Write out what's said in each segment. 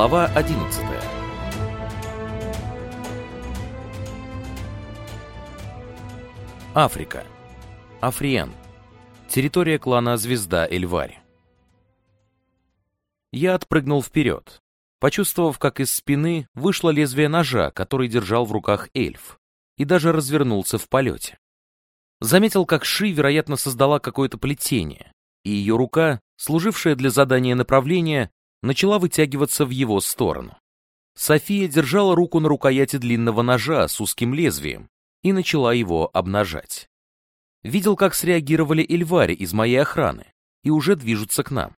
Глава 11 Африка. Африен. Территория клана Звезда Эльвари. Я отпрыгнул вперед, почувствовав, как из спины вышло лезвие ножа, который держал в руках эльф, и даже развернулся в полете. Заметил, как Ши, вероятно, создала какое-то плетение, и ее рука, служившая для задания направления, начала вытягиваться в его сторону. София держала руку на рукояти длинного ножа с узким лезвием и начала его обнажать. Видел, как среагировали Эльвари из моей охраны и уже движутся к нам.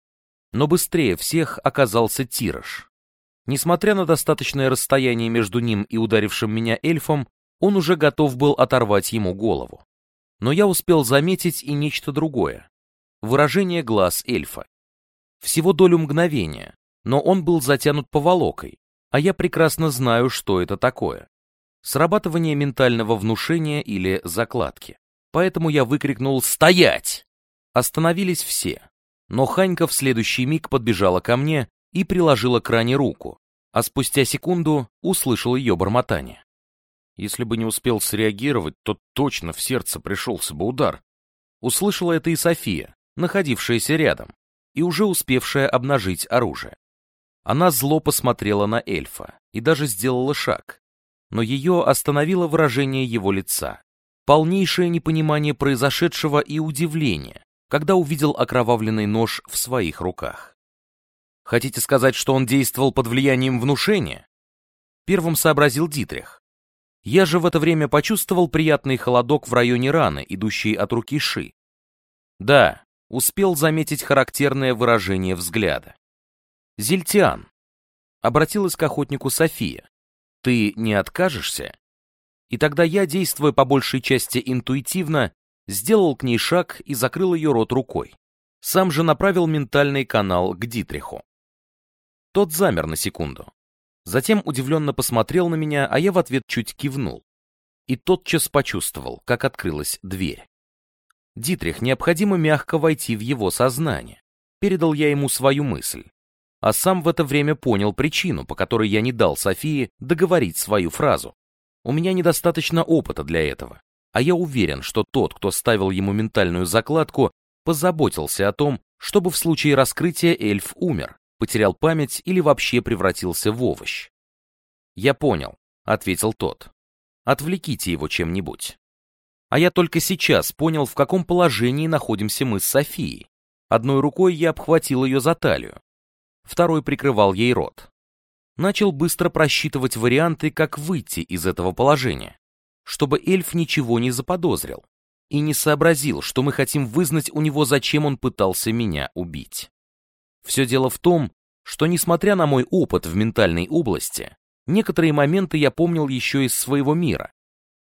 Но быстрее всех оказался Тираж. Несмотря на достаточное расстояние между ним и ударившим меня эльфом, он уже готов был оторвать ему голову. Но я успел заметить и нечто другое. Выражение глаз эльфа. Всего долю мгновения, но он был затянут поволокой, а я прекрасно знаю, что это такое. Срабатывание ментального внушения или закладки. Поэтому я выкрикнул «Стоять!». Остановились все, но Ханька в следующий миг подбежала ко мне и приложила к ране руку, а спустя секунду услышал ее бормотание. Если бы не успел среагировать, то точно в сердце пришелся бы удар. Услышала это и София, находившаяся рядом, и уже успевшая обнажить оружие. Она зло посмотрела на эльфа и даже сделала шаг, но ее остановило выражение его лица. Полнейшее непонимание произошедшего и удивление, когда увидел окровавленный нож в своих руках. Хотите сказать, что он действовал под влиянием внушения? Первым сообразил Дитрих. Я же в это время почувствовал приятный холодок в районе раны, идущей от руки Ши. Да, успел заметить характерное выражение взгляда. «Зельтиан», — обратилась к охотнику София, — «ты не откажешься?» И тогда я, действуя по большей части интуитивно, сделал к ней шаг и закрыл ее рот рукой. Сам же направил ментальный канал к Дитриху. Тот замер на секунду. Затем удивленно посмотрел на меня, а я в ответ чуть кивнул. И тотчас почувствовал, как открылась дверь. Дитрих необходимо мягко войти в его сознание. Передал я ему свою мысль. А сам в это время понял причину, по которой я не дал Софии договорить свою фразу. У меня недостаточно опыта для этого. А я уверен, что тот, кто ставил ему ментальную закладку, позаботился о том, чтобы в случае раскрытия эльф умер, потерял память или вообще превратился в овощ. «Я понял», — ответил тот. «Отвлеките его чем-нибудь». А я только сейчас понял, в каком положении находимся мы с Софией. Одной рукой я обхватил ее за талию, второй прикрывал ей рот. Начал быстро просчитывать варианты, как выйти из этого положения, чтобы эльф ничего не заподозрил и не сообразил, что мы хотим вызнать у него, зачем он пытался меня убить. Все дело в том, что, несмотря на мой опыт в ментальной области, некоторые моменты я помнил еще из своего мира.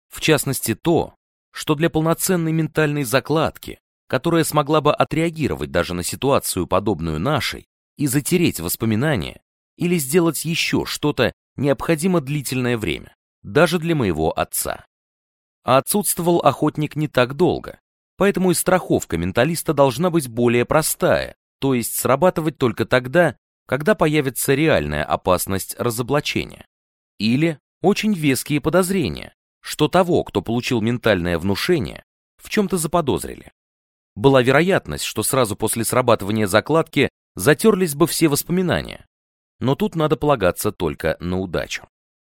В частности, то, что для полноценной ментальной закладки, которая смогла бы отреагировать даже на ситуацию, подобную нашей, и затереть воспоминания, или сделать еще что-то, необходимо длительное время, даже для моего отца. А отсутствовал охотник не так долго, поэтому и страховка менталиста должна быть более простая, то есть срабатывать только тогда, когда появится реальная опасность разоблачения. Или очень веские подозрения, что того, кто получил ментальное внушение, в чем-то заподозрили. Была вероятность, что сразу после срабатывания закладки затерлись бы все воспоминания. Но тут надо полагаться только на удачу.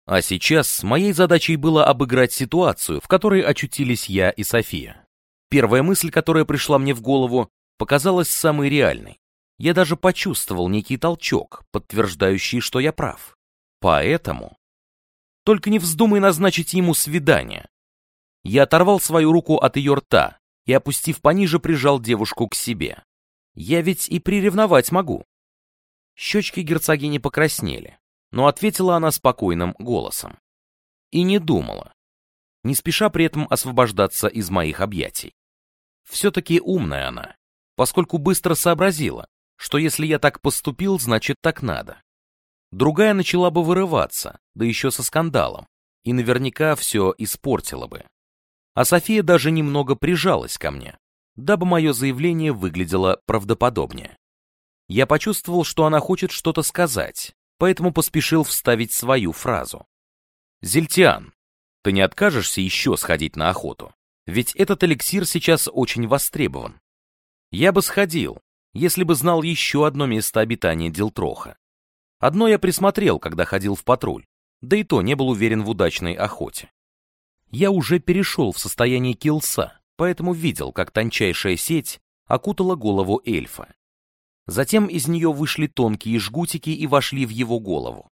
А сейчас моей задачей было обыграть ситуацию, в которой очутились я и София. Первая мысль, которая пришла мне в голову, показалась самой реальной. Я даже почувствовал некий толчок, подтверждающий, что я прав. Поэтому только не вздумай назначить ему свидание. Я оторвал свою руку от ее рта и, опустив пониже, прижал девушку к себе. Я ведь и приревновать могу. Щечки герцогини покраснели, но ответила она спокойным голосом. И не думала, не спеша при этом освобождаться из моих объятий. Все-таки умная она, поскольку быстро сообразила, что если я так поступил, значит так надо другая начала бы вырываться, да еще со скандалом, и наверняка все испортила бы. А София даже немного прижалась ко мне, дабы мое заявление выглядело правдоподобнее. Я почувствовал, что она хочет что-то сказать, поэтому поспешил вставить свою фразу. «Зельтиан, ты не откажешься еще сходить на охоту? Ведь этот эликсир сейчас очень востребован. Я бы сходил, если бы знал еще одно место обитания Дилтроха. Одно я присмотрел, когда ходил в патруль, да и то не был уверен в удачной охоте. Я уже перешел в состояние килса, поэтому видел, как тончайшая сеть окутала голову эльфа. Затем из нее вышли тонкие жгутики и вошли в его голову.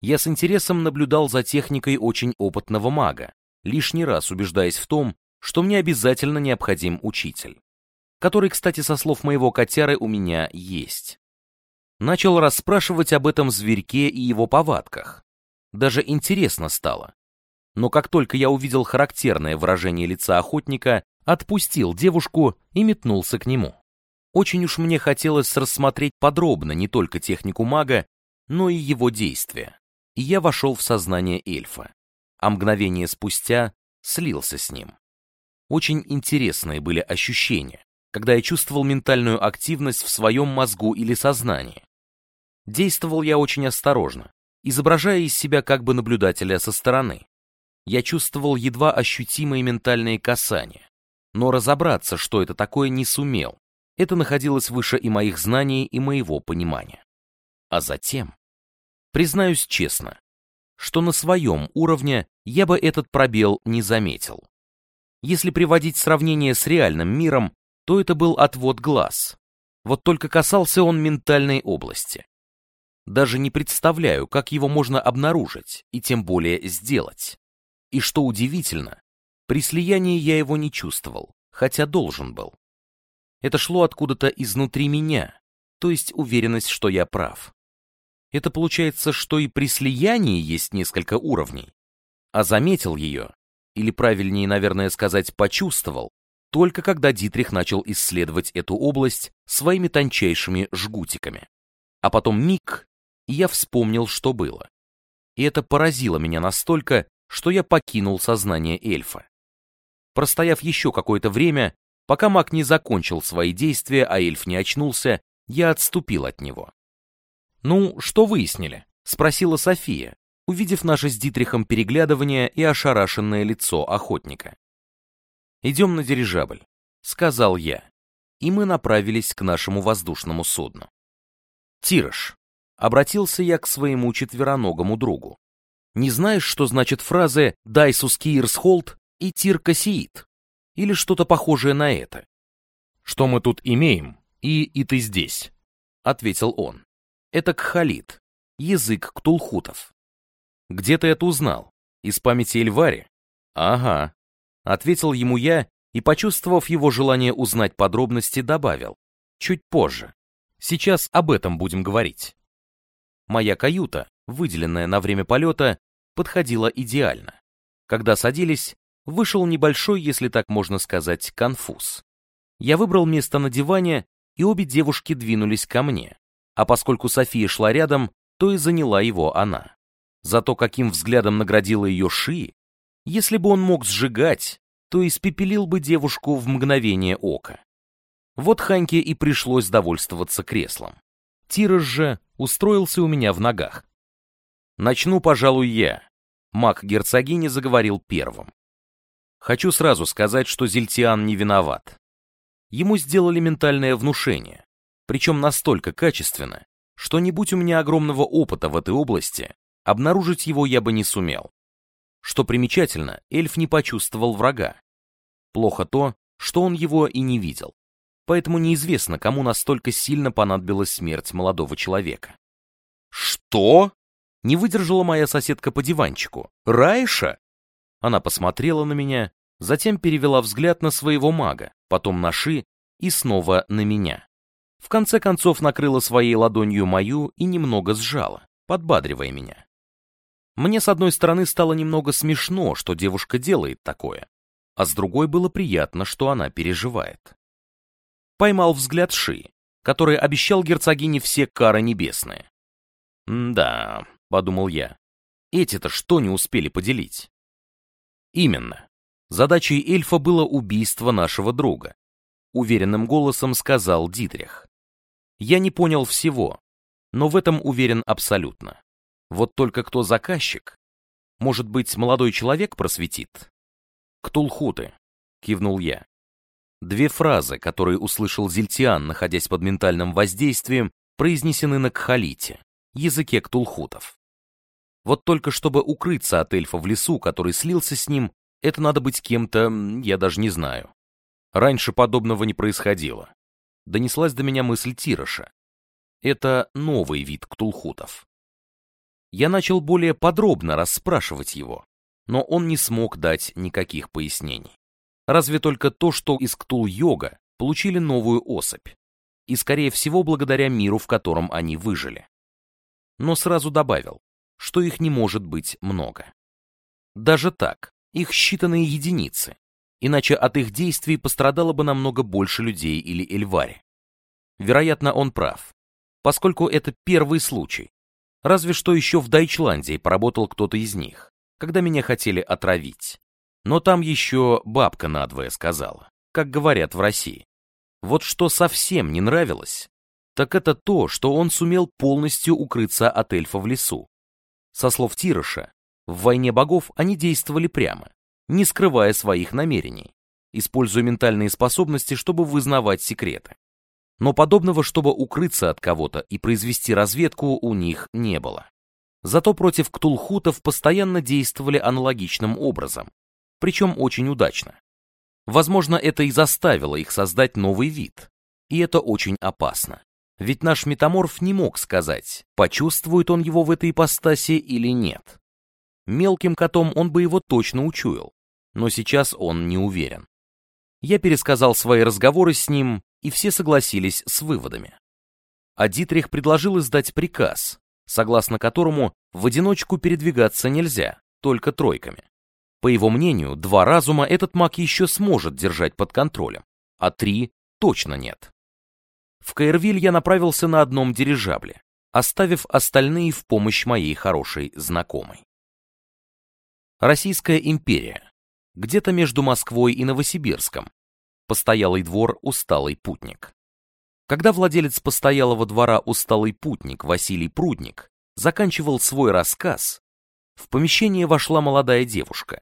Я с интересом наблюдал за техникой очень опытного мага, лишний раз убеждаясь в том, что мне обязательно необходим учитель. Который, кстати, со слов моего котяры у меня есть. Начал расспрашивать об этом зверьке и его повадках. Даже интересно стало. Но как только я увидел характерное выражение лица охотника, отпустил девушку и метнулся к нему. Очень уж мне хотелось рассмотреть подробно не только технику мага, но и его действия. И я вошел в сознание эльфа, а мгновение спустя слился с ним. Очень интересные были ощущения, когда я чувствовал ментальную активность в своем мозгу или сознании. Действовал я очень осторожно, изображая из себя как бы наблюдателя со стороны. Я чувствовал едва ощутимые ментальные касания, но разобраться, что это такое, не сумел. Это находилось выше и моих знаний, и моего понимания. А затем, признаюсь честно, что на своем уровне я бы этот пробел не заметил. Если приводить сравнение с реальным миром, то это был отвод глаз. Вот только касался он ментальной области. Даже не представляю, как его можно обнаружить и тем более сделать. И что удивительно, при слиянии я его не чувствовал, хотя должен был. Это шло откуда-то изнутри меня, то есть уверенность, что я прав. Это получается, что и при слиянии есть несколько уровней. А заметил ее, или правильнее, наверное, сказать, почувствовал, только когда Дитрих начал исследовать эту область своими тончайшими жгутиками. А потом миг, я вспомнил, что было. И это поразило меня настолько, что я покинул сознание эльфа. Простояв еще какое-то время, пока маг не закончил свои действия, а эльф не очнулся, я отступил от него. «Ну, что выяснили?» — спросила София, увидев наше с Дитрихом переглядывание и ошарашенное лицо охотника. «Идем на дирижабль», — сказал я, и мы направились к нашему воздушному судну. «Тираж», — обратился я к своему четвероногому другу. «Не знаешь, что значит фразы «Дайсус Киирсхолд» и «Тир Кассиит»? Или что-то похожее на это?» «Что мы тут имеем, и и ты здесь», — ответил он. «Это кхалит, язык ктулхутов. Где ты это узнал? Из памяти Эльвари? Ага. Ответил ему я и, почувствовав его желание узнать подробности, добавил. Чуть позже. Сейчас об этом будем говорить. Моя каюта, выделенная на время полета, подходила идеально. Когда садились, вышел небольшой, если так можно сказать, конфуз. Я выбрал место на диване, и обе девушки двинулись ко мне. А поскольку София шла рядом, то и заняла его она. Зато каким взглядом наградила ее Ши, если бы он мог сжигать, то испепелил бы девушку в мгновение ока. Вот Ханьке и пришлось довольствоваться креслом. Тираж же устроился у меня в ногах. Начну, пожалуй, я. Маг герцогини заговорил первым. Хочу сразу сказать, что Зельтиан не виноват. Ему сделали ментальное внушение, причем настолько качественно, что не будь у меня огромного опыта в этой области, Обнаружить его я бы не сумел. Что примечательно, эльф не почувствовал врага. Плохо то, что он его и не видел. Поэтому неизвестно, кому настолько сильно понадобилась смерть молодого человека. «Что?» — не выдержала моя соседка по диванчику. «Райша?» Она посмотрела на меня, затем перевела взгляд на своего мага, потом на Ши и снова на меня. В конце концов накрыла своей ладонью мою и немного сжала, подбадривая меня. Мне, с одной стороны, стало немного смешно, что девушка делает такое, а с другой было приятно, что она переживает. Поймал взгляд Ши, который обещал герцогине все кары небесные. «Да», — подумал я, — «эти-то что не успели поделить?» «Именно. Задачей эльфа было убийство нашего друга», — уверенным голосом сказал Дитрих. «Я не понял всего, но в этом уверен абсолютно. Вот только кто заказчик? Может быть, молодой человек просветит? «Ктулхуты», — кивнул я. Две фразы, которые услышал Зельтиан, находясь под ментальным воздействием, произнесены на кхалите, языке ктулхутов. Вот только чтобы укрыться от эльфа в лесу, который слился с ним, это надо быть кем-то, я даже не знаю. Раньше подобного не происходило. Донеслась до меня мысль Тироша. Это новый вид ктулхутов. Я начал более подробно расспрашивать его, но он не смог дать никаких пояснений. Разве только то, что из Ктул-йога получили новую особь, и, скорее всего, благодаря миру, в котором они выжили. Но сразу добавил, что их не может быть много. Даже так, их считанные единицы, иначе от их действий пострадало бы намного больше людей или Эльвари. Вероятно, он прав, поскольку это первый случай. Разве что еще в Дайчландии поработал кто-то из них, когда меня хотели отравить. Но там еще бабка надвое сказала, как говорят в России. Вот что совсем не нравилось, так это то, что он сумел полностью укрыться от эльфа в лесу. Со слов Тироша, в «Войне богов» они действовали прямо, не скрывая своих намерений, используя ментальные способности, чтобы вызнавать секреты. Но подобного, чтобы укрыться от кого-то и произвести разведку, у них не было. Зато против ктулхутов постоянно действовали аналогичным образом, причем очень удачно. Возможно, это и заставило их создать новый вид. И это очень опасно. Ведь наш метаморф не мог сказать, почувствует он его в этой ипостаси или нет. Мелким котом он бы его точно учуял, но сейчас он не уверен. Я пересказал свои разговоры с ним, и все согласились с выводами. А Дитрих предложил издать приказ, согласно которому в одиночку передвигаться нельзя, только тройками. По его мнению, два разума этот маг еще сможет держать под контролем, а три точно нет. В Каэрвиль я направился на одном дирижабле, оставив остальные в помощь моей хорошей знакомой. Российская империя. Где-то между Москвой и Новосибирском. Постоялый двор «Усталый путник». Когда владелец постоялого двора «Усталый путник» Василий Прудник заканчивал свой рассказ, в помещение вошла молодая девушка.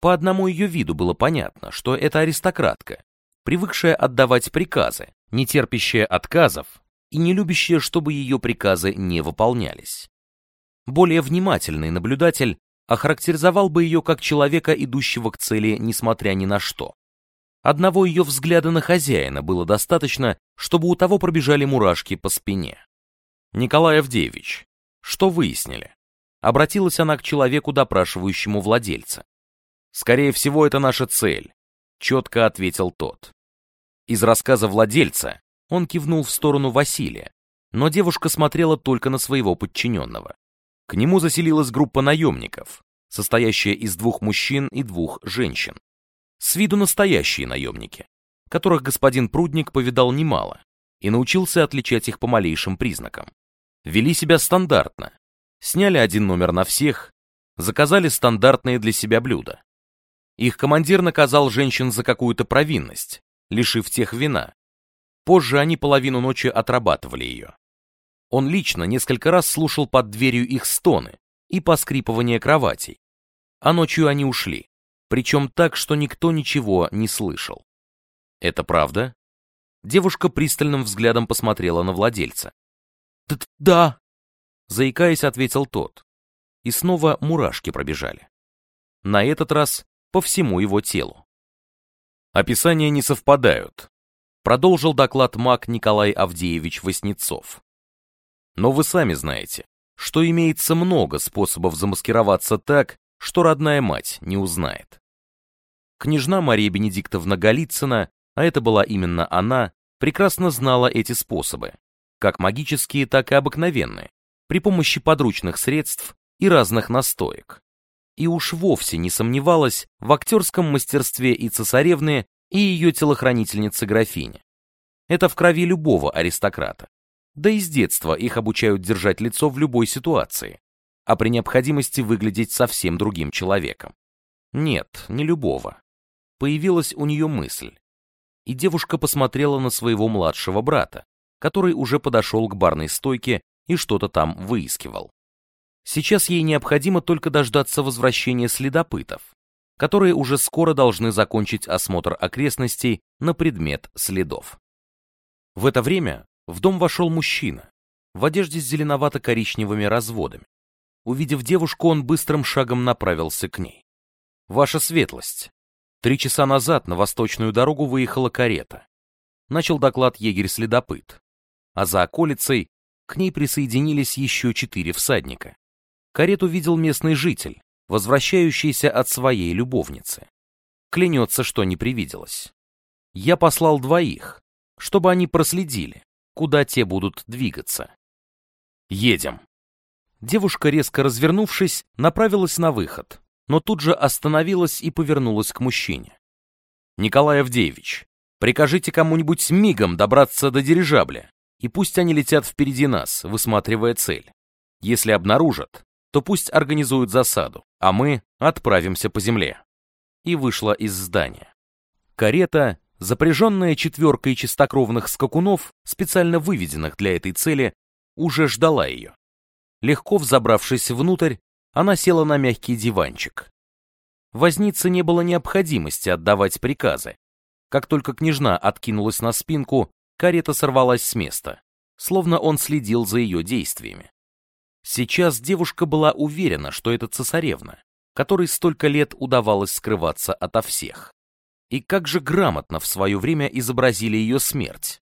По одному ее виду было понятно, что это аристократка, привыкшая отдавать приказы, не терпящая отказов и не любящая, чтобы ее приказы не выполнялись. Более внимательный наблюдатель охарактеризовал бы ее как человека, идущего к цели, несмотря ни на что. Одного ее взгляда на хозяина было достаточно, чтобы у того пробежали мурашки по спине. Николай Авдеевич, что выяснили? Обратилась она к человеку, допрашивающему владельца. «Скорее всего, это наша цель», — четко ответил тот. Из рассказа владельца он кивнул в сторону Василия, но девушка смотрела только на своего подчиненного. К нему заселилась группа наемников, состоящая из двух мужчин и двух женщин. С виду настоящие наемники, которых господин Прудник повидал немало и научился отличать их по малейшим признакам вели себя стандартно. Сняли один номер на всех, заказали стандартные для себя блюда. Их командир наказал женщин за какую-то провинность, лишив тех вина. Позже они половину ночи отрабатывали ее. Он лично несколько раз слушал под дверью их стоны и поскрипывание кроватей. А ночью они ушли, причем так, что никто ничего не слышал. Это правда? Девушка пристальным взглядом посмотрела на владельца. «Да!» Заикаясь, ответил тот. И снова мурашки пробежали. На этот раз по всему его телу. Описания не совпадают. Продолжил доклад маг Николай Авдеевич Васнецов. Но вы сами знаете, что имеется много способов замаскироваться так, что родная мать не узнает. Княжна Мария Бенедиктовна Голицына, а это была именно она, прекрасно знала эти способы как магические, так и обыкновенные, при помощи подручных средств и разных настоек. И уж вовсе не сомневалась в актерском мастерстве и цесаревны, и ее телохранительницы графини. Это в крови любого аристократа. Да и с детства их обучают держать лицо в любой ситуации, а при необходимости выглядеть совсем другим человеком. Нет, не любого. Появилась у нее мысль. И девушка посмотрела на своего младшего брата, который уже подошел к барной стойке и что-то там выискивал. Сейчас ей необходимо только дождаться возвращения следопытов, которые уже скоро должны закончить осмотр окрестностей на предмет следов. В это время в дом вошел мужчина в одежде с зеленовато-коричневыми разводами. Увидев девушку, он быстрым шагом направился к ней. «Ваша светлость, три часа назад на восточную дорогу выехала карета. Начал доклад егерь-следопыт. А за околицей к ней присоединились еще четыре всадника. Карету видел местный житель, возвращающийся от своей любовницы. Клянется, что не привиделось. Я послал двоих, чтобы они проследили, куда те будут двигаться. Едем. Девушка, резко развернувшись, направилась на выход, но тут же остановилась и повернулась к мужчине. «Николай Авдеевич, прикажите кому-нибудь мигом добраться до дирижабля, и пусть они летят впереди нас, высматривая цель. Если обнаружат, то пусть организуют засаду, а мы отправимся по земле. И вышла из здания. Карета, запряженная четверкой чистокровных скакунов, специально выведенных для этой цели, уже ждала ее. Легко взобравшись внутрь, она села на мягкий диванчик. Вознице не было необходимости отдавать приказы. Как только княжна откинулась на спинку, карета сорвалась с места, словно он следил за ее действиями. Сейчас девушка была уверена, что это цесаревна, которой столько лет удавалось скрываться ото всех. И как же грамотно в свое время изобразили ее смерть.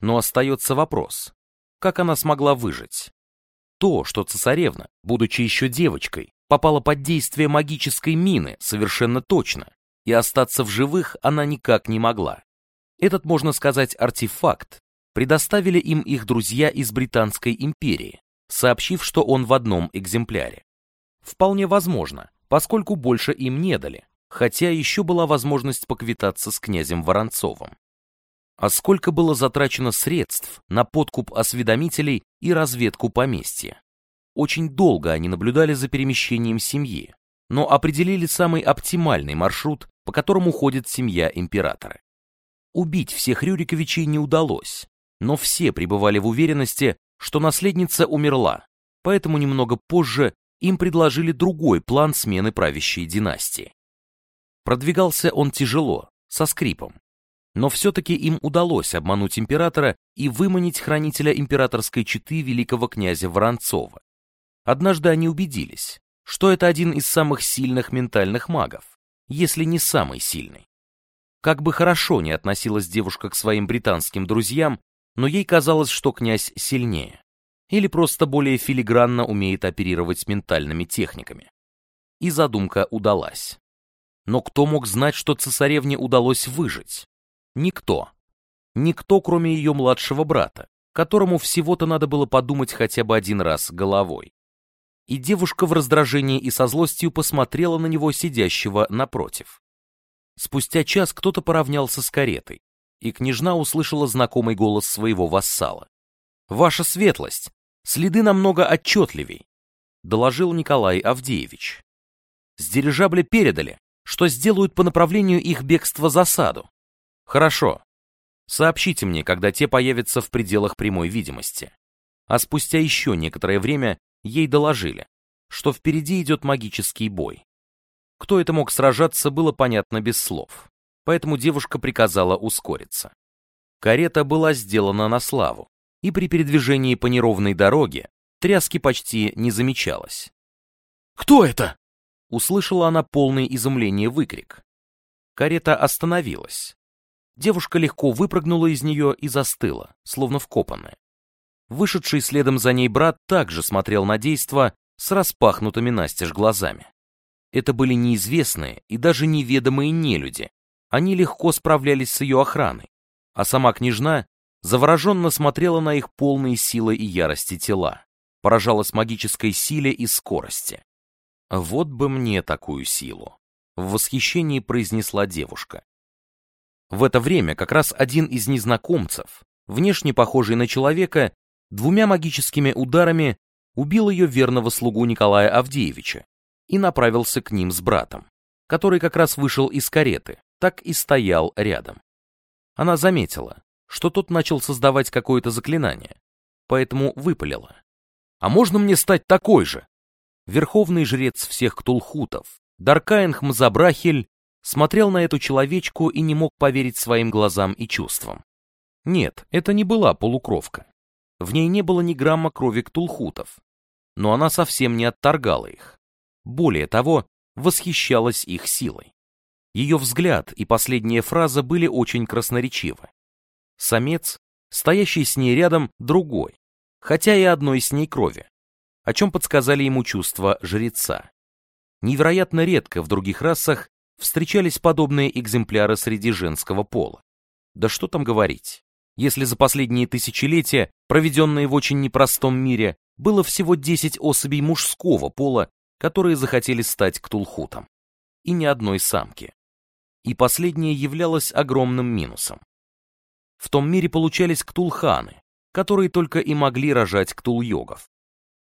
Но остается вопрос, как она смогла выжить? То, что цесаревна, будучи еще девочкой, попала под действие магической мины совершенно точно, и остаться в живых она никак не могла. Этот, можно сказать, артефакт предоставили им их друзья из Британской империи, сообщив, что он в одном экземпляре. Вполне возможно, поскольку больше им не дали, хотя еще была возможность поквитаться с князем Воронцовым. А сколько было затрачено средств на подкуп осведомителей и разведку поместья? Очень долго они наблюдали за перемещением семьи, но определили самый оптимальный маршрут, по которому ходит семья императора. Убить всех Рюриковичей не удалось, но все пребывали в уверенности, что наследница умерла, поэтому немного позже им предложили другой план смены правящей династии. Продвигался он тяжело, со скрипом, но все-таки им удалось обмануть императора и выманить хранителя императорской четы великого князя Воронцова. Однажды они убедились, что это один из самых сильных ментальных магов, если не самый сильный. Как бы хорошо ни относилась девушка к своим британским друзьям, но ей казалось, что князь сильнее. Или просто более филигранно умеет оперировать ментальными техниками. И задумка удалась. Но кто мог знать, что цесаревне удалось выжить? Никто. Никто, кроме ее младшего брата, которому всего-то надо было подумать хотя бы один раз головой. И девушка в раздражении и со злостью посмотрела на него, сидящего напротив. Спустя час кто-то поравнялся с каретой, и княжна услышала знакомый голос своего вассала. «Ваша светлость! Следы намного отчетливей!» — доложил Николай Авдеевич. «С дирижабля передали, что сделают по направлению их бегства засаду. Хорошо. Сообщите мне, когда те появятся в пределах прямой видимости». А спустя еще некоторое время ей доложили, что впереди идет магический бой. Кто это мог сражаться, было понятно без слов поэтому девушка приказала ускориться. Карета была сделана на славу, и при передвижении по неровной дороге тряски почти не замечалось. «Кто это?» — услышала она полный изумления выкрик. Карета остановилась. Девушка легко выпрыгнула из нее и застыла, словно вкопанная. Вышедший следом за ней брат также смотрел на действо с распахнутыми настежь глазами. Это были неизвестные и даже неведомые нелюди, они легко справлялись с ее охраной, а сама княжна завороженно смотрела на их полные силы и ярости тела, поражалась магической силе и скорости. «Вот бы мне такую силу!» — в восхищении произнесла девушка. В это время как раз один из незнакомцев, внешне похожий на человека, двумя магическими ударами убил ее верного слугу Николая Авдеевича и направился к ним с братом, который как раз вышел из кареты, так и стоял рядом. Она заметила, что тот начал создавать какое-то заклинание, поэтому выпалила. А можно мне стать такой же? Верховный жрец всех ктулхутов, Даркаин Хмзабрахель, смотрел на эту человечку и не мог поверить своим глазам и чувствам. Нет, это не была полукровка. В ней не было ни грамма крови ктулхутов, но она совсем не отторгала их. Более того, восхищалась их силой. Ее взгляд и последняя фраза были очень красноречивы. Самец, стоящий с ней рядом, другой, хотя и одной с ней крови, о чем подсказали ему чувства жреца. Невероятно редко в других расах встречались подобные экземпляры среди женского пола. Да что там говорить, если за последние тысячелетия, проведенные в очень непростом мире, было всего 10 особей мужского пола, которые захотели стать ктулхутом, и ни одной самки. И последнее являлось огромным минусом. В том мире получались ктулханы, которые только и могли рожать ктул-йогов.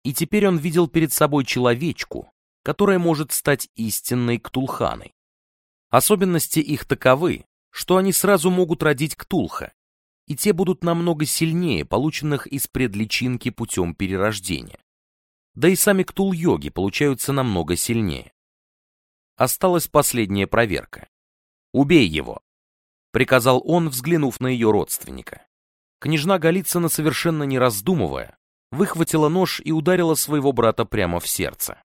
И теперь он видел перед собой человечку, которая может стать истинной ктулханой. Особенности их таковы, что они сразу могут родить ктулха, и те будут намного сильнее полученных из предличинки путем перерождения. Да и сами ктул-йоги получаются намного сильнее. Осталась последняя проверка. «Убей его!» — приказал он, взглянув на ее родственника. Княжна Голицына, совершенно не раздумывая, выхватила нож и ударила своего брата прямо в сердце.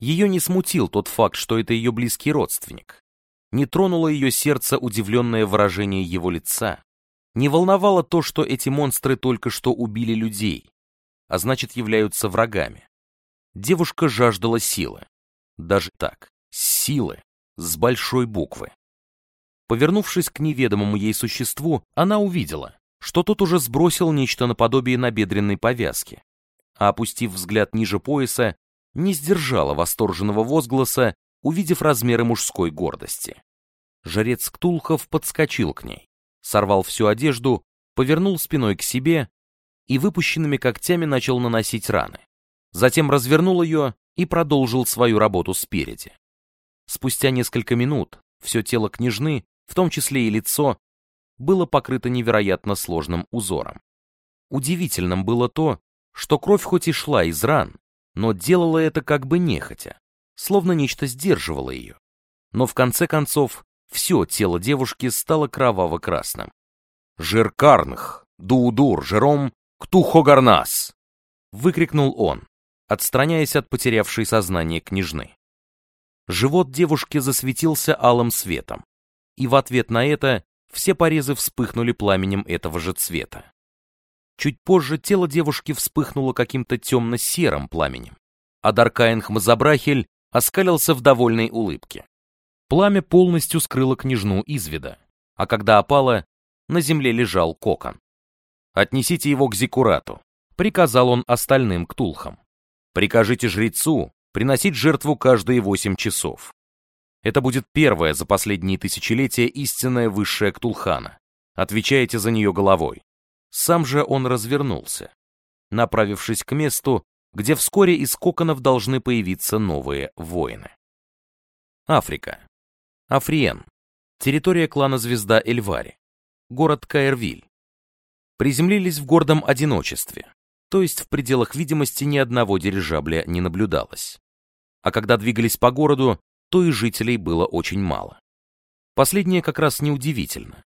Ее не смутил тот факт, что это ее близкий родственник. Не тронуло ее сердце удивленное выражение его лица. Не волновало то, что эти монстры только что убили людей, а значит являются врагами. Девушка жаждала силы. Даже так, силы, с большой буквы. Повернувшись к неведомому ей существу, она увидела, что тот уже сбросил нечто наподобие набедренной повязки, а опустив взгляд ниже пояса, не сдержала восторженного возгласа, увидев размеры мужской гордости. Жрец Ктулхов подскочил к ней, сорвал всю одежду, повернул спиной к себе и выпущенными когтями начал наносить раны. Затем развернул ее и продолжил свою работу спереди. Спустя несколько минут все тело княжны, в том числе и лицо, было покрыто невероятно сложным узором. Удивительным было то, что кровь хоть и шла из ран, но делала это как бы нехотя, словно нечто сдерживало ее. Но в конце концов, все тело девушки стало кроваво-красным. «Жиркарных! Дуудур! Жером! Ктухогарнас!» — выкрикнул он, отстраняясь от потерявшей сознание княжны. Живот девушки засветился алым светом, и в ответ на это все порезы вспыхнули пламенем этого же цвета. Чуть позже тело девушки вспыхнуло каким-то темно-серым пламенем, а Даркаин Хмазабрахель оскалился в довольной улыбке. Пламя полностью скрыло княжну из вида, а когда опало, на земле лежал кокон. «Отнесите его к Зикурату», — приказал он остальным ктулхам. «Прикажите жрецу приносить жертву каждые восемь часов. Это будет первая за последние тысячелетия истинная высшая ктулхана. Отвечаете за нее головой. Сам же он развернулся, направившись к месту, где вскоре из коконов должны появиться новые воины. Африка. Африен. Территория клана Звезда Эльвари. Город Каэрвиль. Приземлились в гордом одиночестве, то есть в пределах видимости ни одного дирижабля не наблюдалось. А когда двигались по городу, то и жителей было очень мало. Последнее как раз неудивительно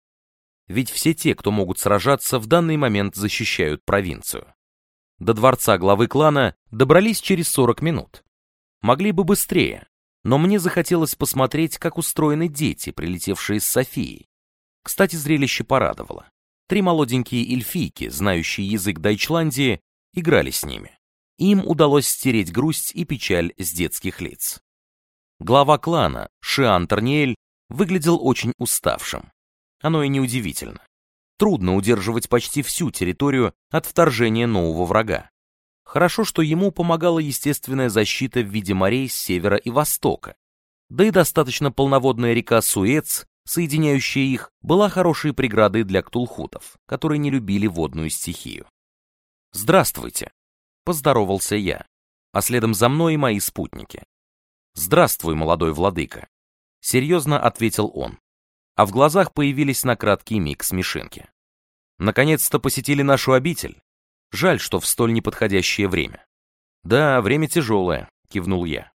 ведь все те, кто могут сражаться, в данный момент защищают провинцию. До дворца главы клана добрались через 40 минут. Могли бы быстрее, но мне захотелось посмотреть, как устроены дети, прилетевшие с Софией. Кстати, зрелище порадовало. Три молоденькие эльфийки, знающие язык Дайчландии, играли с ними. Им удалось стереть грусть и печаль с детских лиц. Глава клана, Шиан Тарниэль, выглядел очень уставшим. Оно и неудивительно. Трудно удерживать почти всю территорию от вторжения нового врага. Хорошо, что ему помогала естественная защита в виде морей с севера и востока. Да и достаточно полноводная река Суэц, соединяющая их, была хорошей преградой для ктулхутов, которые не любили водную стихию. «Здравствуйте», — поздоровался я, а следом за мной и мои спутники. «Здравствуй, молодой владыка», — серьезно ответил он а в глазах появились на краткий миг смешинки. Наконец-то посетили нашу обитель. Жаль, что в столь неподходящее время. Да, время тяжелое, кивнул я.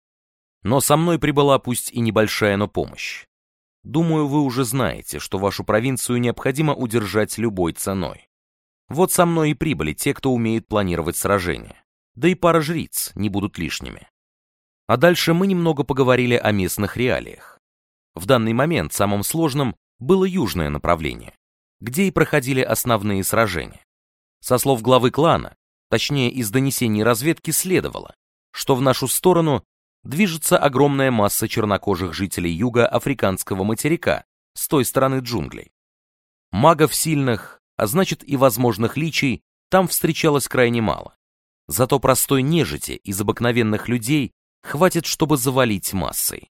Но со мной прибыла пусть и небольшая, но помощь. Думаю, вы уже знаете, что вашу провинцию необходимо удержать любой ценой. Вот со мной и прибыли те, кто умеет планировать сражения. Да и пара жриц не будут лишними. А дальше мы немного поговорили о местных реалиях. В данный момент самым сложным было южное направление, где и проходили основные сражения. Со слов главы клана, точнее из донесений разведки следовало, что в нашу сторону движется огромная масса чернокожих жителей юга африканского материка с той стороны джунглей. Магов сильных, а значит и возможных личий, там встречалось крайне мало. Зато простой нежити из обыкновенных людей хватит, чтобы завалить массой.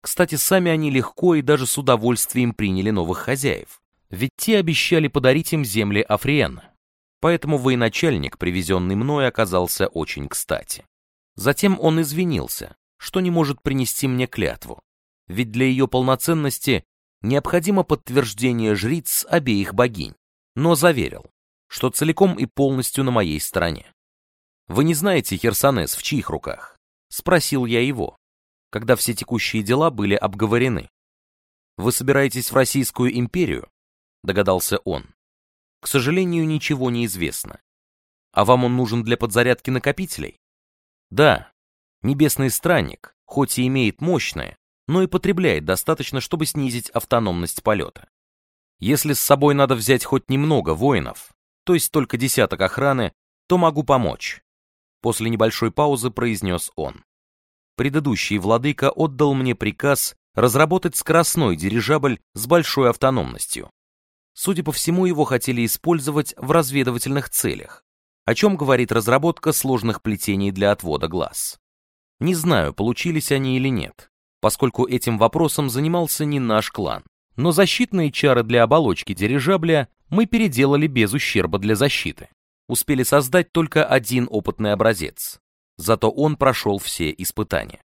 Кстати, сами они легко и даже с удовольствием приняли новых хозяев, ведь те обещали подарить им земли Африена. Поэтому военачальник, привезенный мной, оказался очень кстати. Затем он извинился, что не может принести мне клятву, ведь для ее полноценности необходимо подтверждение жриц обеих богинь, но заверил, что целиком и полностью на моей стороне. «Вы не знаете, Херсонес, в чьих руках?» — спросил я его, когда все текущие дела были обговорены. «Вы собираетесь в Российскую империю?» — догадался он. «К сожалению, ничего не известно. А вам он нужен для подзарядки накопителей?» «Да, Небесный странник, хоть и имеет мощное, но и потребляет достаточно, чтобы снизить автономность полета. Если с собой надо взять хоть немного воинов, то есть только десяток охраны, то могу помочь. После небольшой паузы произнес он. Предыдущий владыка отдал мне приказ разработать скоростной дирижабль с большой автономностью. Судя по всему, его хотели использовать в разведывательных целях, о чем говорит разработка сложных плетений для отвода глаз. Не знаю, получились они или нет, поскольку этим вопросом занимался не наш клан. Но защитные чары для оболочки дирижабля мы переделали без ущерба для защиты. Успели создать только один опытный образец. Зато он прошел все испытания.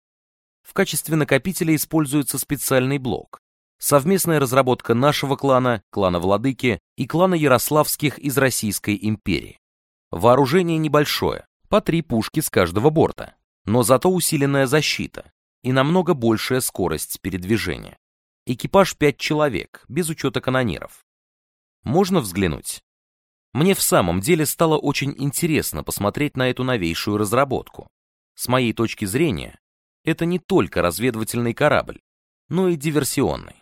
В качестве накопителя используется специальный блок. Совместная разработка нашего клана, клана Владыки и клана Ярославских из Российской империи. Вооружение небольшое, по три пушки с каждого борта но зато усиленная защита и намного большая скорость передвижения. Экипаж 5 человек, без учета канониров. Можно взглянуть? Мне в самом деле стало очень интересно посмотреть на эту новейшую разработку. С моей точки зрения, это не только разведывательный корабль, но и диверсионный.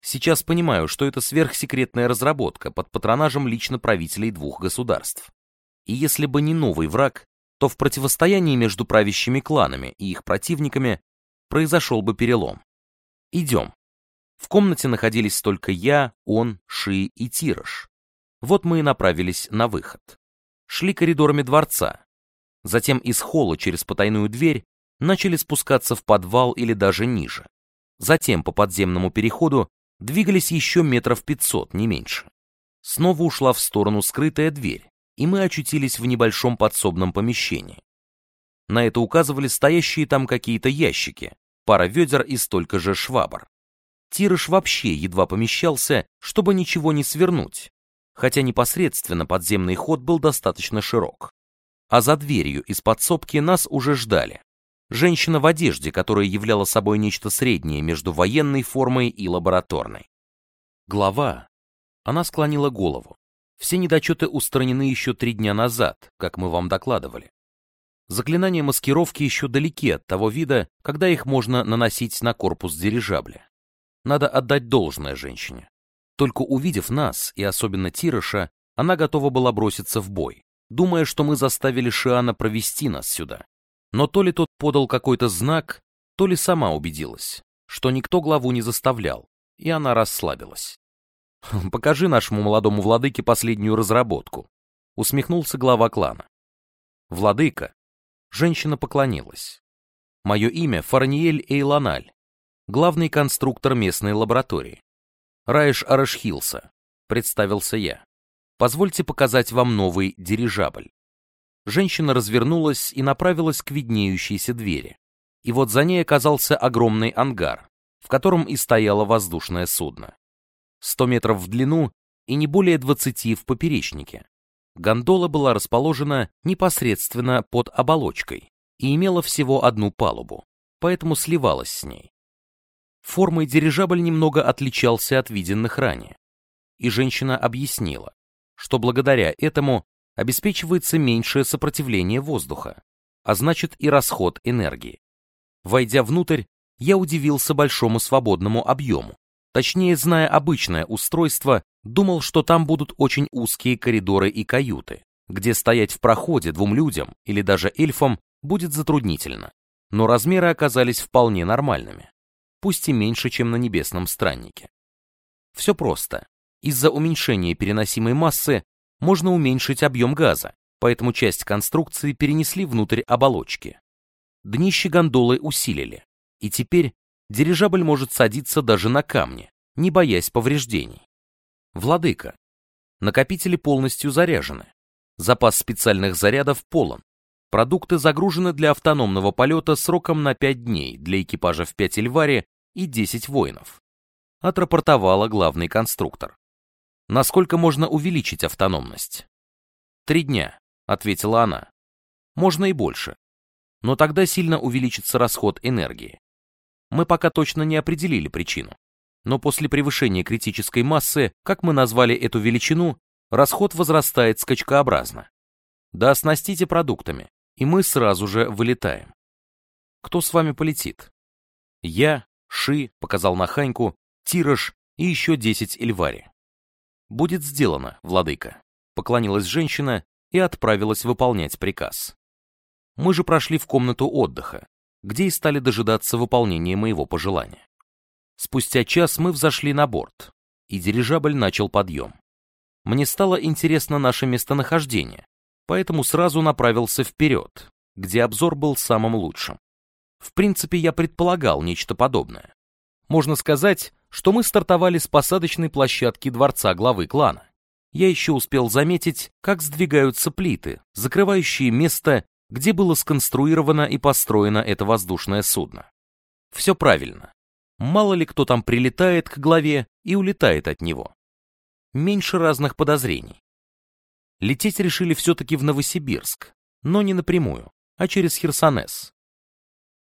Сейчас понимаю, что это сверхсекретная разработка под патронажем лично правителей двух государств. И если бы не новый враг, то в противостоянии между правящими кланами и их противниками произошел бы перелом. Идем. В комнате находились только я, он, Ши и Тираж. Вот мы и направились на выход. Шли коридорами дворца. Затем из холла через потайную дверь начали спускаться в подвал или даже ниже. Затем по подземному переходу двигались еще метров пятьсот, не меньше. Снова ушла в сторону скрытая дверь, и мы очутились в небольшом подсобном помещении. На это указывали стоящие там какие-то ящики, пара ведер и столько же швабр. Тирыш вообще едва помещался, чтобы ничего не свернуть, хотя непосредственно подземный ход был достаточно широк. А за дверью из подсобки нас уже ждали. Женщина в одежде, которая являла собой нечто среднее между военной формой и лабораторной. Глава. Она склонила голову. Все недочеты устранены еще три дня назад, как мы вам докладывали. Заклинания маскировки еще далеки от того вида, когда их можно наносить на корпус дирижабля. Надо отдать должное женщине. Только увидев нас, и особенно Тирыша, она готова была броситься в бой, думая, что мы заставили Шиана провести нас сюда. Но то ли тот подал какой-то знак, то ли сама убедилась, что никто главу не заставлял, и она расслабилась. Покажи нашему молодому владыке последнюю разработку, усмехнулся глава клана. Владыка. Женщина поклонилась. Мое имя Фарниель Эйланаль, главный конструктор местной лаборатории. Раиш Арашхилса, представился я. Позвольте показать вам новый дирижабль. Женщина развернулась и направилась к виднеющейся двери. И вот за ней оказался огромный ангар, в котором и стояло воздушное судно. 100 метров в длину и не более 20 в поперечнике. Гондола была расположена непосредственно под оболочкой, и имела всего одну палубу, поэтому сливалась с ней. Формой дирижабль немного отличался от виденных ранее, и женщина объяснила, что благодаря этому обеспечивается меньшее сопротивление воздуха, а значит и расход энергии. Войдя внутрь, я удивился большому свободному объему. Точнее, зная обычное устройство, думал, что там будут очень узкие коридоры и каюты, где стоять в проходе двум людям или даже эльфам будет затруднительно. Но размеры оказались вполне нормальными, пусть и меньше, чем на небесном страннике. Все просто. Из-за уменьшения переносимой массы можно уменьшить объем газа, поэтому часть конструкции перенесли внутрь оболочки. Днище гондолы усилили, и теперь дирижабль может садиться даже на камни, не боясь повреждений. Владыка. Накопители полностью заряжены. Запас специальных зарядов полон. Продукты загружены для автономного полета сроком на 5 дней для экипажа в 5 Эльвари и 10 воинов. Отрапортовала главный конструктор. Насколько можно увеличить автономность? Три дня, ответила она. Можно и больше. Но тогда сильно увеличится расход энергии. Мы пока точно не определили причину. Но после превышения критической массы, как мы назвали эту величину, расход возрастает скачкообразно. Да оснастите продуктами, и мы сразу же вылетаем. Кто с вами полетит? Я, Ши, показал на Ханьку, Тираж и еще десять Эльвари. «Будет сделано, владыка», — поклонилась женщина и отправилась выполнять приказ. Мы же прошли в комнату отдыха, где и стали дожидаться выполнения моего пожелания. Спустя час мы взошли на борт, и дирижабль начал подъем. Мне стало интересно наше местонахождение, поэтому сразу направился вперед, где обзор был самым лучшим. В принципе, я предполагал нечто подобное. Можно сказать, что мы стартовали с посадочной площадки дворца главы клана. Я еще успел заметить, как сдвигаются плиты, закрывающие место, где было сконструировано и построено это воздушное судно. Все правильно. Мало ли кто там прилетает к главе и улетает от него. Меньше разных подозрений. Лететь решили все-таки в Новосибирск, но не напрямую, а через Херсонес.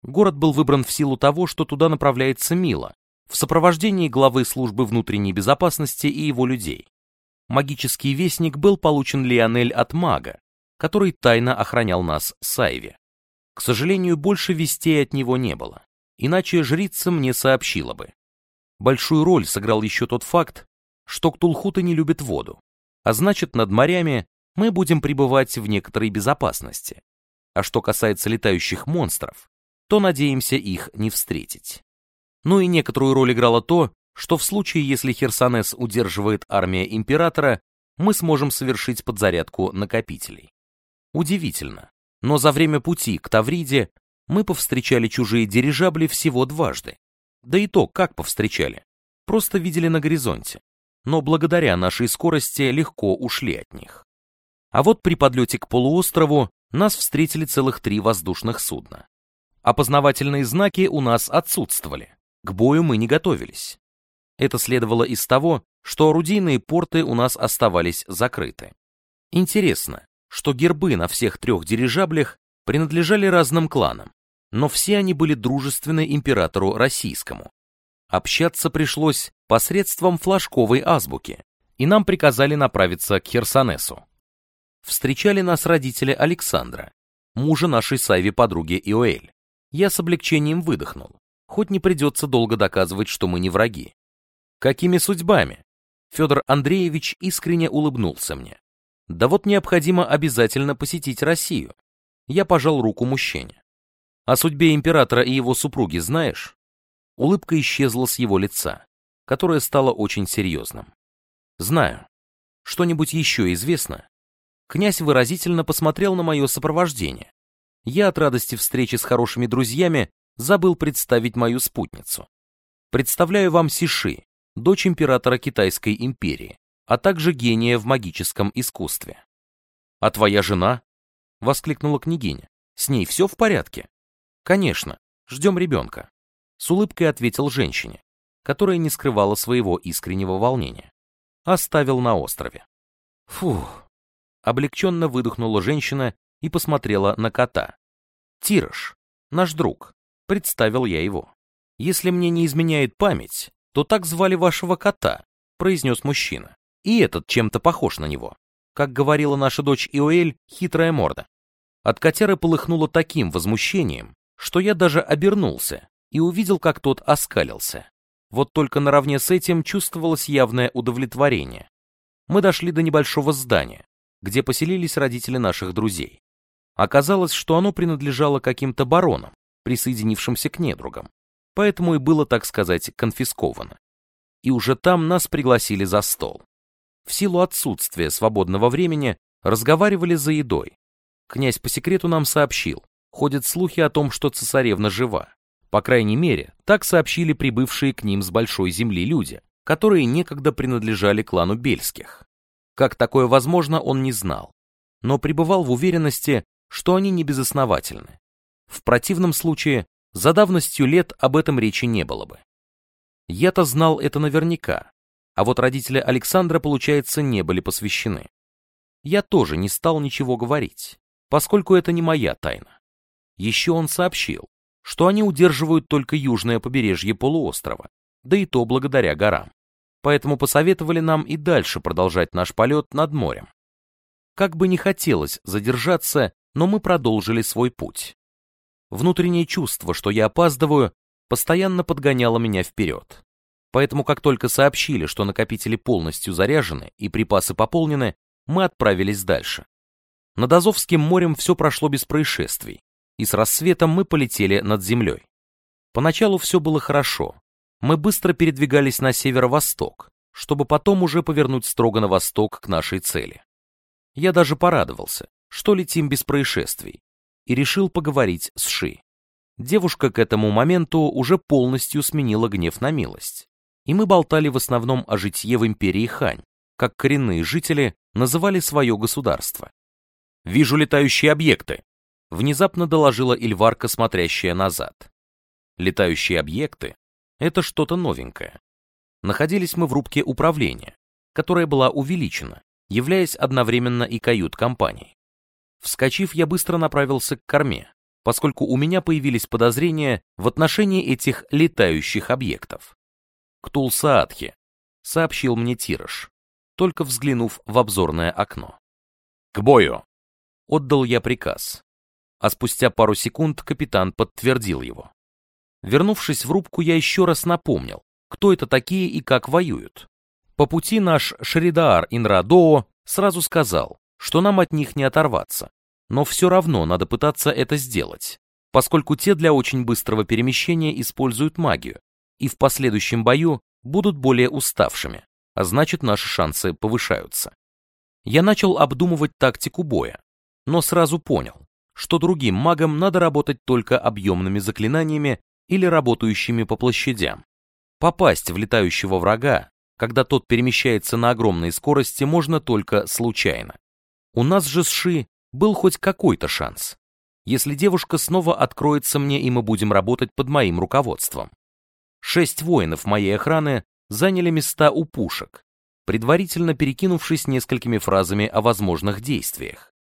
Город был выбран в силу того, что туда направляется Мила, в сопровождении главы службы внутренней безопасности и его людей. Магический вестник был получен Лионель от мага, который тайно охранял нас Сайве. К сожалению, больше вестей от него не было, иначе жрица мне сообщила бы. Большую роль сыграл еще тот факт, что ктулхуты не любят воду, а значит, над морями мы будем пребывать в некоторой безопасности. А что касается летающих монстров, то надеемся их не встретить. Ну и некоторую роль играло то, что в случае, если Херсонес удерживает армия императора, мы сможем совершить подзарядку накопителей. Удивительно, но за время пути к Тавриде мы повстречали чужие дирижабли всего дважды. Да и то, как повстречали. Просто видели на горизонте. Но благодаря нашей скорости легко ушли от них. А вот при подлете к полуострову нас встретили целых три воздушных судна. Опознавательные знаки у нас отсутствовали. К бою мы не готовились. Это следовало из того, что орудийные порты у нас оставались закрыты. Интересно, что гербы на всех трех дирижаблях принадлежали разным кланам, но все они были дружественны императору российскому. Общаться пришлось посредством флажковой азбуки, и нам приказали направиться к Херсонесу. Встречали нас родители Александра, мужа нашей Сайви подруги Иоэль. Я с облегчением выдохнул хоть не придется долго доказывать, что мы не враги. Какими судьбами? Федор Андреевич искренне улыбнулся мне. Да вот необходимо обязательно посетить Россию. Я пожал руку мужчине. О судьбе императора и его супруги знаешь? Улыбка исчезла с его лица, которое стало очень серьезным. Знаю. Что-нибудь еще известно? Князь выразительно посмотрел на мое сопровождение. Я от радости встречи с хорошими друзьями забыл представить мою спутницу. Представляю вам Сиши, дочь императора Китайской империи, а также гения в магическом искусстве. «А твоя жена?» — воскликнула княгиня. «С ней все в порядке?» «Конечно, ждем ребенка», — с улыбкой ответил женщине, которая не скрывала своего искреннего волнения. Оставил на острове. Фух. Облегченно выдохнула женщина и посмотрела на кота, Тираж, наш друг, представил я его. Если мне не изменяет память, то так звали вашего кота, произнес мужчина. И этот чем-то похож на него. Как говорила наша дочь Иоэль, хитрая морда. От котяры полыхнуло таким возмущением, что я даже обернулся и увидел, как тот оскалился. Вот только наравне с этим чувствовалось явное удовлетворение. Мы дошли до небольшого здания, где поселились родители наших друзей. Оказалось, что оно принадлежало каким-то баронам, присоединившимся к недругам, поэтому и было, так сказать, конфисковано. И уже там нас пригласили за стол. В силу отсутствия свободного времени разговаривали за едой. Князь по секрету нам сообщил, ходят слухи о том, что цесаревна жива. По крайней мере, так сообщили прибывшие к ним с большой земли люди, которые некогда принадлежали клану Бельских. Как такое возможно, он не знал, но пребывал в уверенности, что они не безосновательны. В противном случае, за давностью лет об этом речи не было бы. Я-то знал это наверняка, а вот родители Александра, получается, не были посвящены. Я тоже не стал ничего говорить, поскольку это не моя тайна. Еще он сообщил, что они удерживают только южное побережье полуострова, да и то благодаря горам. Поэтому посоветовали нам и дальше продолжать наш полет над морем. Как бы не хотелось задержаться, но мы продолжили свой путь. Внутреннее чувство, что я опаздываю, постоянно подгоняло меня вперед. Поэтому как только сообщили, что накопители полностью заряжены и припасы пополнены, мы отправились дальше. Над Азовским морем все прошло без происшествий, и с рассветом мы полетели над землей. Поначалу все было хорошо. Мы быстро передвигались на северо-восток, чтобы потом уже повернуть строго на восток к нашей цели. Я даже порадовался, что летим без происшествий, и решил поговорить с Ши. Девушка к этому моменту уже полностью сменила гнев на милость, и мы болтали в основном о житье в империи Хань, как коренные жители называли свое государство. «Вижу летающие объекты», внезапно доложила Ильварка, смотрящая назад. Летающие объекты — это что-то новенькое. Находились мы в рубке управления, которая была увеличена, являясь одновременно и кают-компанией. Вскочив, я быстро направился к корме, поскольку у меня появились подозрения в отношении этих летающих объектов. «Ктулсаатхи», — сообщил мне Тираж, только взглянув в обзорное окно. «К бою!» — отдал я приказ, а спустя пару секунд капитан подтвердил его. Вернувшись в рубку, я еще раз напомнил, кто это такие и как воюют. По пути наш Шридаар Инрадоо сразу сказал, что нам от них не оторваться, но все равно надо пытаться это сделать, поскольку те для очень быстрого перемещения используют магию, и в последующем бою будут более уставшими, а значит наши шансы повышаются. Я начал обдумывать тактику боя, но сразу понял, что другим магам надо работать только объемными заклинаниями или работающими по площадям. Попасть в летающего врага, когда тот перемещается на огромной скорости, можно только случайно. У нас же с Ши был хоть какой-то шанс. Если девушка снова откроется мне, и мы будем работать под моим руководством. Шесть воинов моей охраны заняли места у пушек, предварительно перекинувшись несколькими фразами о возможных действиях.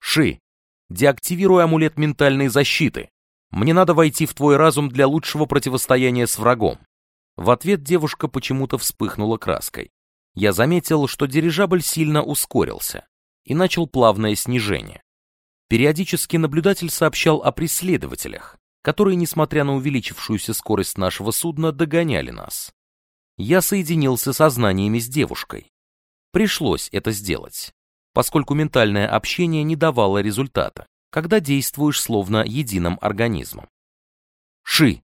«Ши, Деактивируй амулет ментальной защиты. Мне надо войти в твой разум для лучшего противостояния с врагом. В ответ девушка почему-то вспыхнула краской. Я заметил, что дирижабль сильно ускорился и начал плавное снижение. Периодически наблюдатель сообщал о преследователях, которые, несмотря на увеличившуюся скорость нашего судна, догоняли нас. Я соединился со знаниями с девушкой. Пришлось это сделать поскольку ментальное общение не давало результата, когда действуешь словно единым организмом. Ши!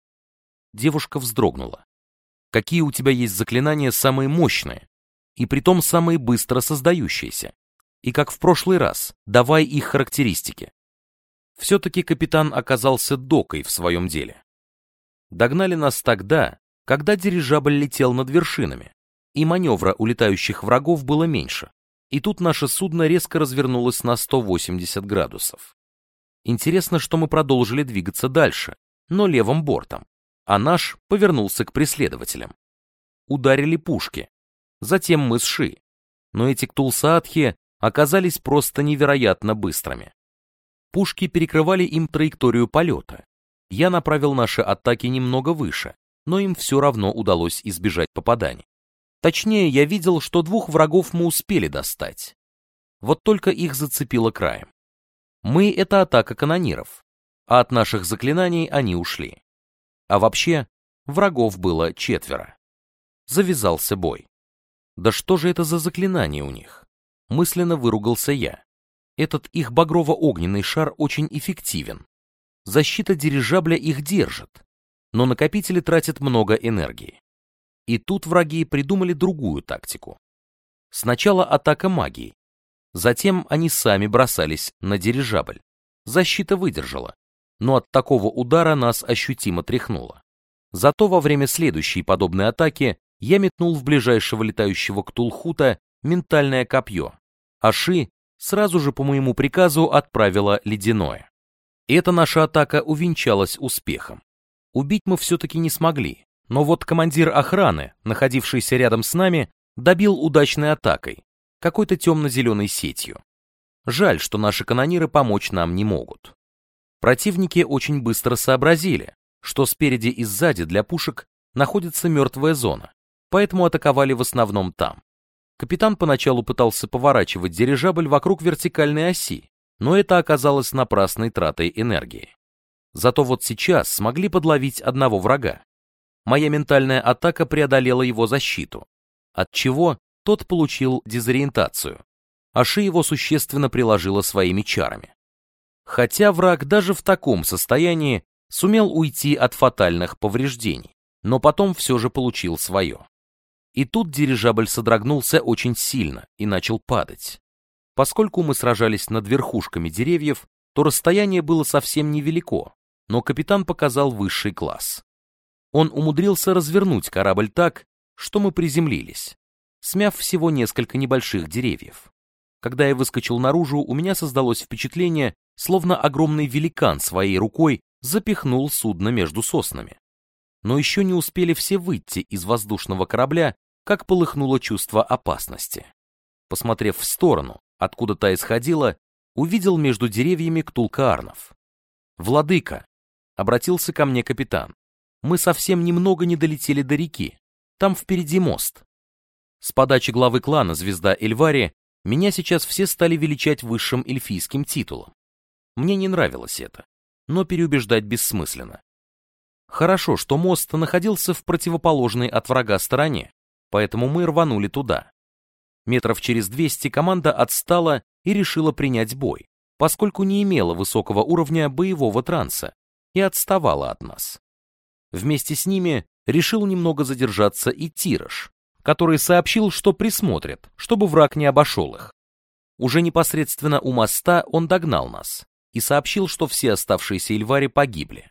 Девушка вздрогнула. Какие у тебя есть заклинания самые мощные, и притом самые быстро создающиеся? И как в прошлый раз, давай их характеристики. Все-таки капитан оказался докой в своем деле. Догнали нас тогда, когда дирижабль летел над вершинами, и маневра у летающих врагов было меньше и тут наше судно резко развернулось на 180 градусов. Интересно, что мы продолжили двигаться дальше, но левым бортом, а наш повернулся к преследователям. Ударили пушки, затем мы с Ши, но эти ктулсаатхи оказались просто невероятно быстрыми. Пушки перекрывали им траекторию полета. Я направил наши атаки немного выше, но им все равно удалось избежать попаданий. Точнее, я видел, что двух врагов мы успели достать. Вот только их зацепило краем. Мы — это атака канониров, а от наших заклинаний они ушли. А вообще, врагов было четверо. Завязался бой. Да что же это за заклинание у них? Мысленно выругался я. Этот их багрово-огненный шар очень эффективен. Защита дирижабля их держит, но накопители тратят много энергии. И тут враги придумали другую тактику. Сначала атака магией, затем они сами бросались на дирижабль. Защита выдержала, но от такого удара нас ощутимо тряхнуло. Зато во время следующей подобной атаки я метнул в ближайшего летающего ктулхута ментальное копье, а Ши сразу же по моему приказу отправила ледяное. Эта наша атака увенчалась успехом. Убить мы все-таки не смогли, но вот командир охраны, находившийся рядом с нами, добил удачной атакой, какой-то темно-зеленой сетью. Жаль, что наши канониры помочь нам не могут. Противники очень быстро сообразили, что спереди и сзади для пушек находится мертвая зона, поэтому атаковали в основном там. Капитан поначалу пытался поворачивать дирижабль вокруг вертикальной оси, но это оказалось напрасной тратой энергии. Зато вот сейчас смогли подловить одного врага. Моя ментальная атака преодолела его защиту, от чего тот получил дезориентацию, а Ши его существенно приложила своими чарами. Хотя враг даже в таком состоянии сумел уйти от фатальных повреждений, но потом все же получил свое. И тут дирижабль содрогнулся очень сильно и начал падать. Поскольку мы сражались над верхушками деревьев, то расстояние было совсем невелико, но капитан показал высший класс. Он умудрился развернуть корабль так, что мы приземлились, смяв всего несколько небольших деревьев. Когда я выскочил наружу, у меня создалось впечатление, словно огромный великан своей рукой запихнул судно между соснами. Но еще не успели все выйти из воздушного корабля, как полыхнуло чувство опасности. Посмотрев в сторону, откуда та исходила, увидел между деревьями Ктулкаарнов. «Владыка!» — обратился ко мне капитан. «Мы совсем немного не долетели до реки. Там впереди мост». С подачи главы клана «Звезда Эльвари» меня сейчас все стали величать высшим эльфийским титулом. Мне не нравилось это, но переубеждать бессмысленно. Хорошо, что мост находился в противоположной от врага стороне, поэтому мы рванули туда. Метров через 200 команда отстала и решила принять бой, поскольку не имела высокого уровня боевого транса и отставала от нас. Вместе с ними решил немного задержаться и Тираж, который сообщил, что присмотрят, чтобы враг не обошел их. Уже непосредственно у моста он догнал нас и сообщил, что все оставшиеся Эльвари погибли.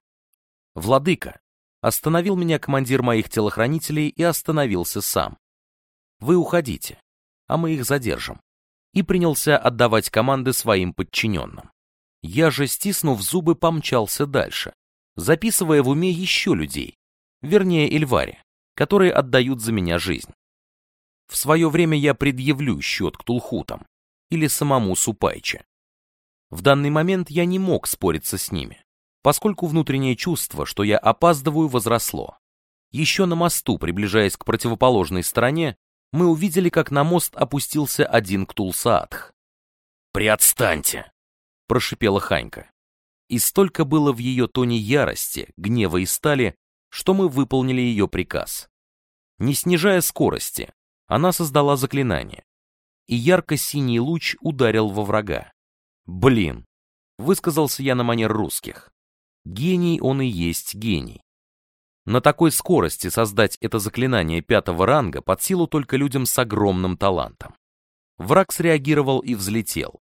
«Владыка!» Остановил меня командир моих телохранителей и остановился сам. «Вы уходите, а мы их задержим». И принялся отдавать команды своим подчиненным. Я же, стиснув зубы, помчался дальше, записывая в уме еще людей, вернее Эльвари, которые отдают за меня жизнь. В свое время я предъявлю счет к Тулхутам или самому Супайче. В данный момент я не мог спориться с ними, поскольку внутреннее чувство, что я опаздываю, возросло. Еще на мосту, приближаясь к противоположной стороне, мы увидели, как на мост опустился один Ктулсаатх. «Приотстаньте!» — прошипела Ханька. И столько было в ее тоне ярости, гнева и стали, что мы выполнили ее приказ. Не снижая скорости, она создала заклинание, и ярко-синий луч ударил во врага. Блин, высказался я на манер русских. Гений он и есть гений. На такой скорости создать это заклинание пятого ранга под силу только людям с огромным талантом. Враг среагировал и взлетел.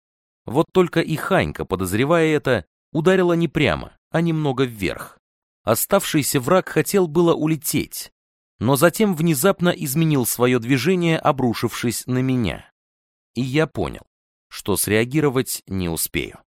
Вот только и Ханька, подозревая это, ударила не прямо, а немного вверх. Оставшийся враг хотел было улететь, но затем внезапно изменил свое движение, обрушившись на меня. И я понял, что среагировать не успею.